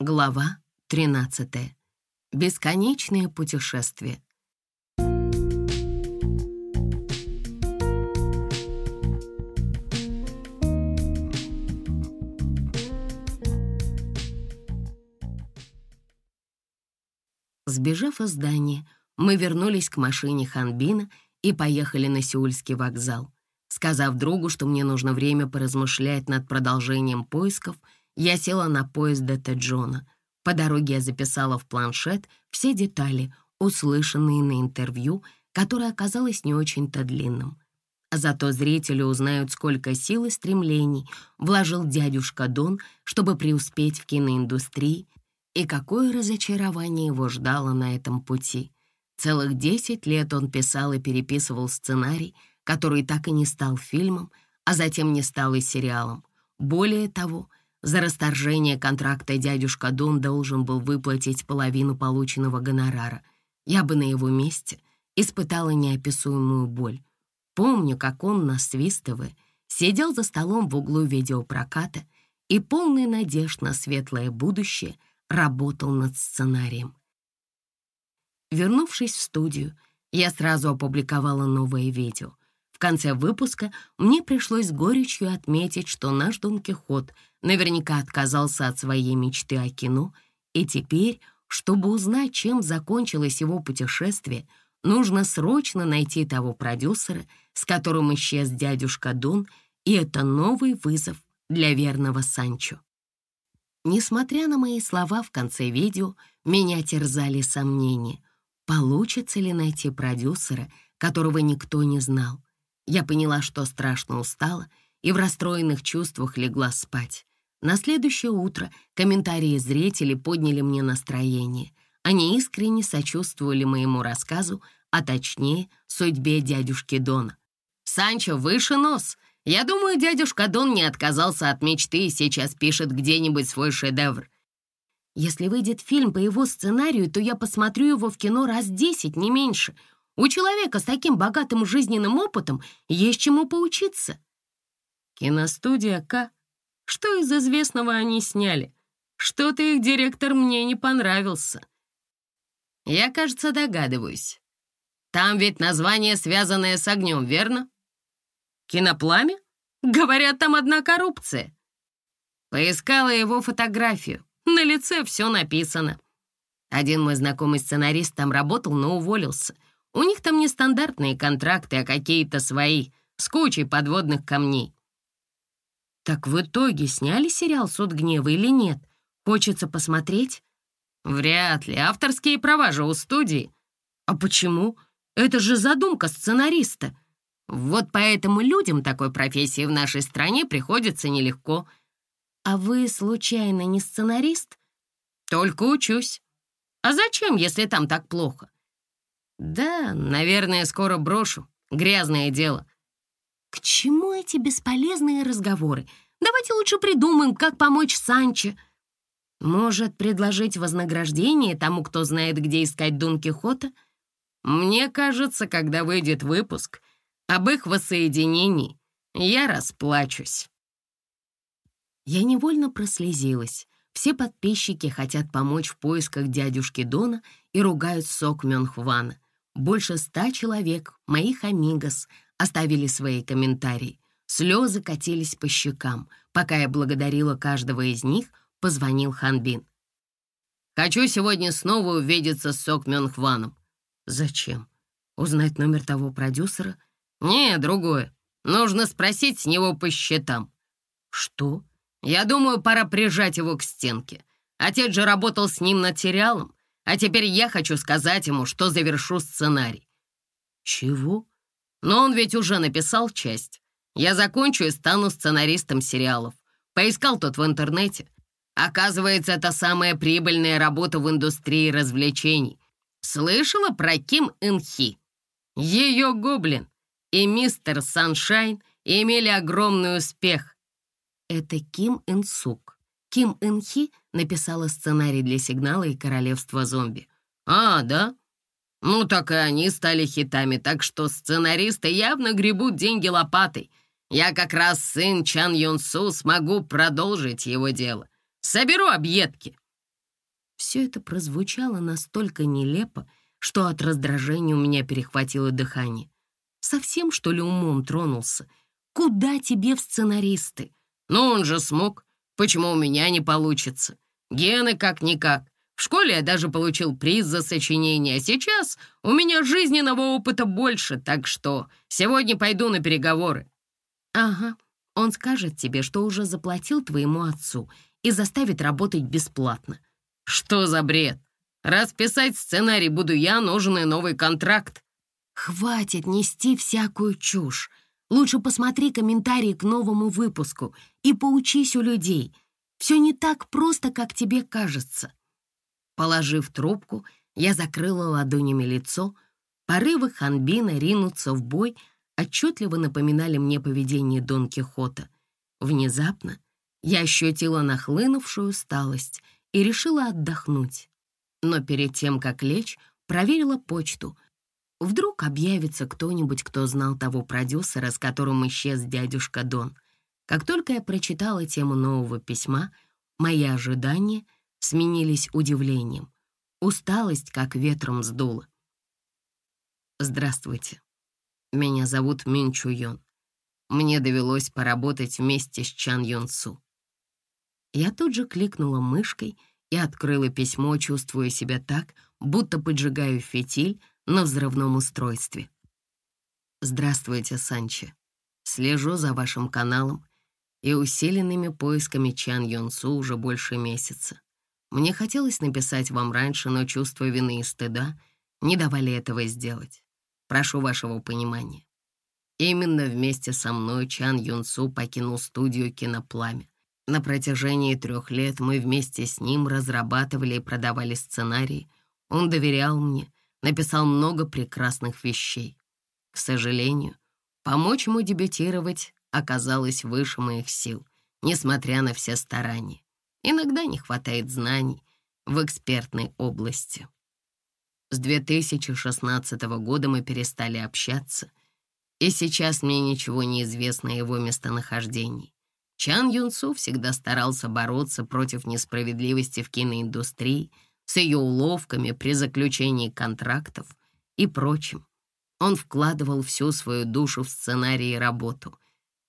Глава 13. Бесконечное путешествие. Сбежав из здания, мы вернулись к машине Ханбина и поехали на Сеульский вокзал. Сказав другу, что мне нужно время поразмышлять над продолжением поисков, я села на поезд до Теджона. По дороге я записала в планшет все детали, услышанные на интервью, которое оказалось не очень-то длинным. Зато зрители узнают, сколько сил и стремлений вложил дядюшка Дон, чтобы преуспеть в киноиндустрии, и какое разочарование его ждало на этом пути. Целых десять лет он писал и переписывал сценарий, который так и не стал фильмом, а затем не стал и сериалом. Более того, за расторжение контракта дядюшка Дон должен был выплатить половину полученного гонорара. Я бы на его месте испытала неописуемую боль. Помню, как он, насвистывая, сидел за столом в углу видеопроката и, полный надежд на светлое будущее, работал над сценарием. Вернувшись в студию, я сразу опубликовала новое видео. В конце выпуска мне пришлось горечью отметить, что наш Дон Кихот наверняка отказался от своей мечты о кино, и теперь, чтобы узнать, чем закончилось его путешествие, нужно срочно найти того продюсера, с которым исчез дядюшка Дон, и это новый вызов для верного Санчо. Несмотря на мои слова в конце видео, меня терзали сомнения, получится ли найти продюсера, которого никто не знал. Я поняла, что страшно устала и в расстроенных чувствах легла спать. На следующее утро комментарии зрителей подняли мне настроение. Они искренне сочувствовали моему рассказу, а точнее, судьбе дядюшки Дона. «Санчо, выше нос! Я думаю, дядюшка Дон не отказался от мечты и сейчас пишет где-нибудь свой шедевр. Если выйдет фильм по его сценарию, то я посмотрю его в кино раз десять, не меньше. У человека с таким богатым жизненным опытом есть чему поучиться. Киностудия К. Что из известного они сняли? Что-то их директор мне не понравился. Я, кажется, догадываюсь. Там ведь название, связанное с огнем, верно? Кинопламя? Говорят, там одна коррупция. Поискала его фотографию. На лице все написано. Один мой знакомый сценарист там работал, но уволился — у них там не стандартные контракты, а какие-то свои, с кучей подводных камней. Так в итоге сняли сериал «Суд гнева» или нет? Хочется посмотреть? Вряд ли. Авторские права же у студии. А почему? Это же задумка сценариста. Вот поэтому людям такой профессии в нашей стране приходится нелегко. А вы, случайно, не сценарист? Только учусь. А зачем, если там так плохо? «Да, наверное, скоро брошу. Грязное дело». «К чему эти бесполезные разговоры? Давайте лучше придумаем, как помочь Санче». «Может, предложить вознаграждение тому, кто знает, где искать Дон Кихота?» «Мне кажется, когда выйдет выпуск об их воссоединении, я расплачусь». Я невольно прослезилась. Все подписчики хотят помочь в поисках дядюшки Дона и ругают Сок Мёнхвана. Больше ста человек, моих амигос, оставили свои комментарии. Слезы катились по щекам. Пока я благодарила каждого из них, позвонил Ханбин. «Хочу сегодня снова увидеться с Сок Мёнхваном». «Зачем? Узнать номер того продюсера?» «Не, другое. Нужно спросить с него по счетам». «Что?» «Я думаю, пора прижать его к стенке. Отец же работал с ним над сериалом. А теперь я хочу сказать ему, что завершу сценарий». «Чего?» «Но он ведь уже написал часть. Я закончу и стану сценаристом сериалов. Поискал тут в интернете. Оказывается, это самая прибыльная работа в индустрии развлечений. Слышала про Ким Инхи? Ее гоблин и мистер Саншайн имели огромный успех. Это Ким Инсук. Ким Ин-Хи написала сценарий для «Сигнала» и «Королевства зомби». «А, да? Ну, так и они стали хитами, так что сценаристы явно гребут деньги лопатой. Я как раз сын Чан Юн Су смогу продолжить его дело. Соберу объедки». Все это прозвучало настолько нелепо, что от раздражения у меня перехватило дыхание. Совсем, что ли, умом тронулся? Куда тебе в сценаристы? Ну, он же смог. Почему у меня не получится? Гены как-никак. В школе я даже получил приз за сочинение, а сейчас у меня жизненного опыта больше, так что сегодня пойду на переговоры». «Ага, он скажет тебе, что уже заплатил твоему отцу и заставит работать бесплатно». «Что за бред? Раз писать сценарий буду я, нужен и новый контракт». «Хватит нести всякую чушь. Лучше посмотри комментарии к новому выпуску и поучись у людей. Все не так просто, как тебе кажется». Положив трубку, я закрыла ладонями лицо. Порывы Ханбина ринуться в бой отчетливо напоминали мне поведение Дон Кихота. Внезапно я ощутила нахлынувшую усталость и решила отдохнуть. Но перед тем, как лечь, проверила почту. Вдруг объявится кто-нибудь, кто знал того продюсера, с которым исчез дядюшка Дон. Как только я прочитала тему нового письма, мои ожидания — сменились удивлением. Усталость как ветром сдула. «Здравствуйте. Меня зовут Мин Чу Йон. Мне довелось поработать вместе с Чан Йон Су». Я тут же кликнула мышкой и открыла письмо, чувствуя себя так, будто поджигаю фитиль на взрывном устройстве. «Здравствуйте, Санчи. Слежу за вашим каналом и усиленными поисками Чан Су уже больше месяца. Мне хотелось написать вам раньше, но чувство вины и стыда не давали этого сделать. Прошу вашего понимания. Именно вместе со мной Чан Юнсу покинул студию «Кинопламя». На протяжении трех лет мы вместе с ним разрабатывали и продавали сценарии. Он доверял мне, написал много прекрасных вещей. К сожалению, помочь ему дебютировать оказалось выше моих сил, несмотря на все старания. Иногда не хватает знаний в экспертной области. С 2016 года мы перестали общаться, и сейчас мне ничего не известно о его местонахождении. Чан Юнсу всегда старался бороться против несправедливости в киноиндустрии с ее уловками при заключении контрактов и прочим. Он вкладывал всю свою душу в сценарий и работу.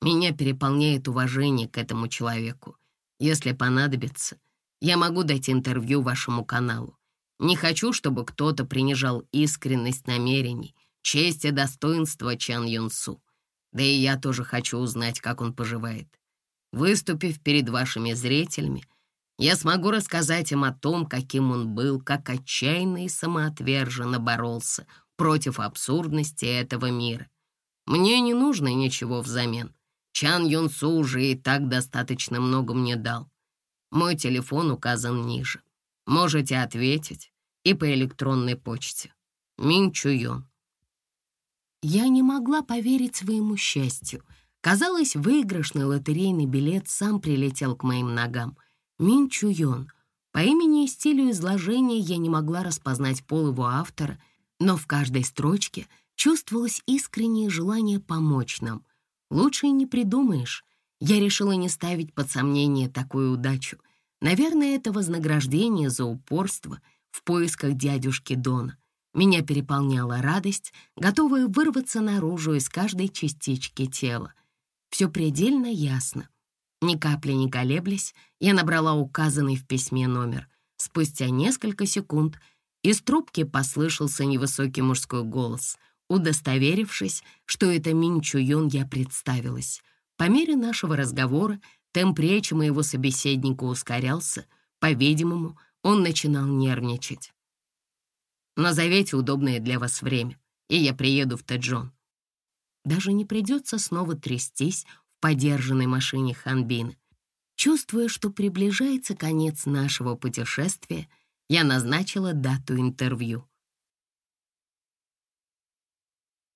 Меня переполняет уважение к этому человеку. Если понадобится, я могу дать интервью вашему каналу. Не хочу, чтобы кто-то принижал искренность намерений, честь и достоинство Чан Юнсу. Да и я тоже хочу узнать, как он поживает. Выступив перед вашими зрителями, я смогу рассказать им о том, каким он был, как отчаянно и самоотверженно боролся против абсурдности этого мира. Мне не нужно ничего взамен. Чан Юнсу уже и так достаточно много мне дал. Мой телефон указан ниже. Можете ответить и по электронной почте. Мин Чуйон. Я не могла поверить своему счастью. Казалось, выигрышный лотерейный билет сам прилетел к моим ногам. Мин Чуйон. По имени и стилю изложения я не могла распознать пол его автора, но в каждой строчке чувствовалось искреннее желание помочь нам. Лучше и не придумаешь. Я решила не ставить под сомнение такую удачу. Наверное, это вознаграждение за упорство в поисках дядюшки Дона. Меня переполняла радость, готовая вырваться наружу из каждой частички тела. Все предельно ясно. Ни капли не колеблясь, я набрала указанный в письме номер. Спустя несколько секунд из трубки послышался невысокий мужской голос — Удостоверившись, что это Мин Чуйон, я представилась. По мере нашего разговора темп речи моего собеседника ускорялся. По-видимому, он начинал нервничать. «Назовите удобное для вас время, и я приеду в Тэджон». Даже не придется снова трястись подержанной машине Ханбина. Чувствуя, что приближается конец нашего путешествия, я назначила дату интервью.